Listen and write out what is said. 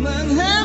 menghargai